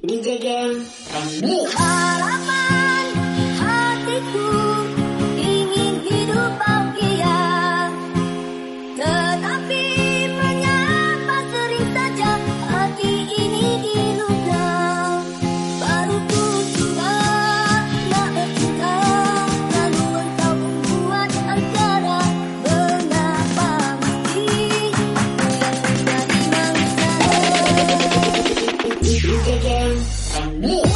DJ Gang Remix Harapan ku